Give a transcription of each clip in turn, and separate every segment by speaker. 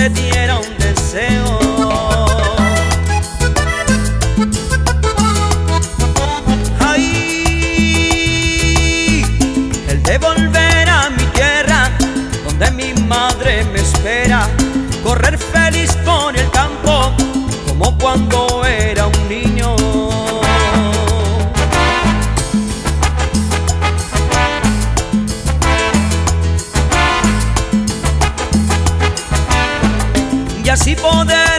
Speaker 1: se diera un deseo. Ay, el de volver a mi tierra, donde mi madre me espera, correr Y así poder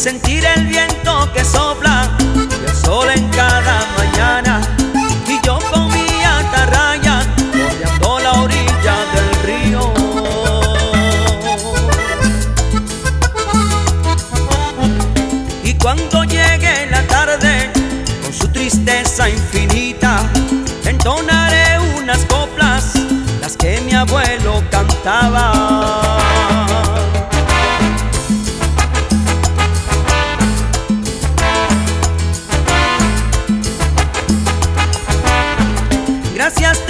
Speaker 1: sentir el viento que sopla y el sol en cada mañana. Y yo con mi atarraya bordeando la orilla del río. Y cuando llegue la tarde con su tristeza infinita, entonaré unas coplas, las que mi abuelo cantaba. gracias.